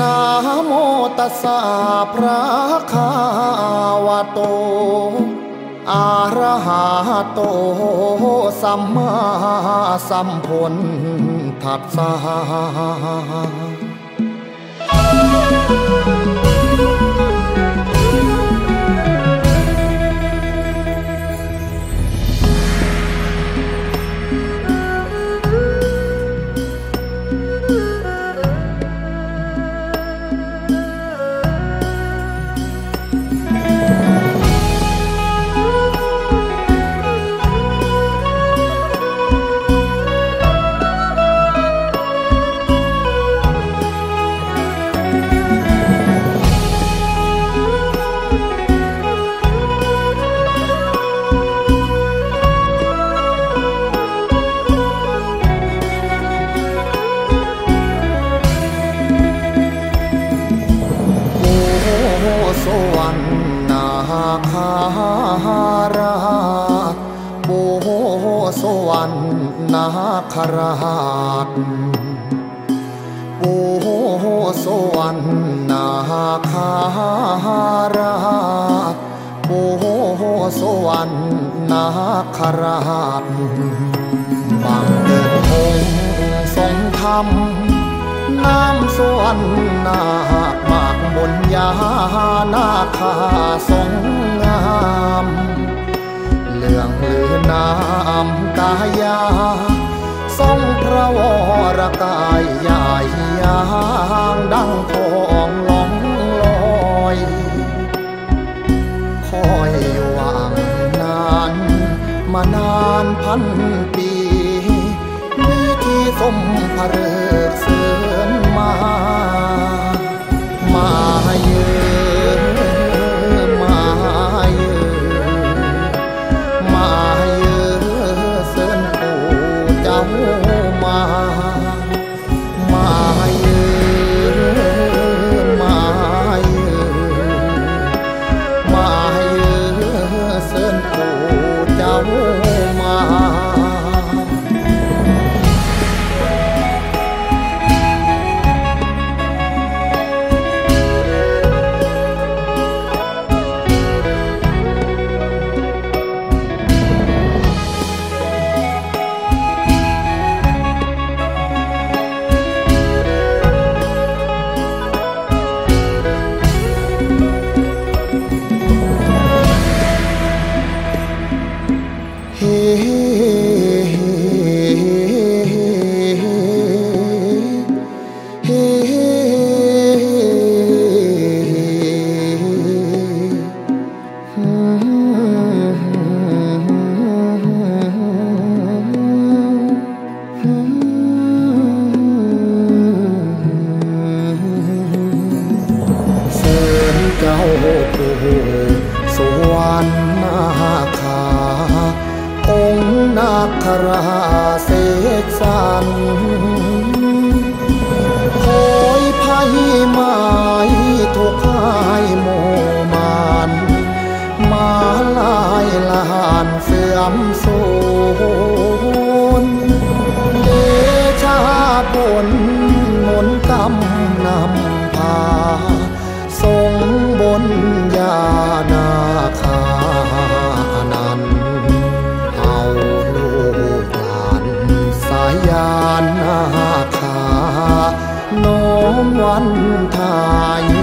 นาโมตัสสะพระคาวะโต อะระหะโต สัมมาสัมพุทธัสสะ ราชโอ้สวรรค์นาคาราชโอ้สวรรค์นาคาราชโอ้สวรรค์นาคาราชบังเกิดองค์ทรงธรรมน้ำสวรรค์นาคมากบนยานาคาทรงามเรื่องลือนามกายาทรงพระวรกายใหญ่ยางดังทองหลองลอยคอยหวังนานมานานพันปีมีที่สมพระเริก สวรรค์นาคา องค์นาคราเสกสรรโอยภัยไม้ทุกขายโมมานมาลายลานเสื่อมโส นยานาคานันเอาลูกหลานสายานนาคาน้อมวันทาย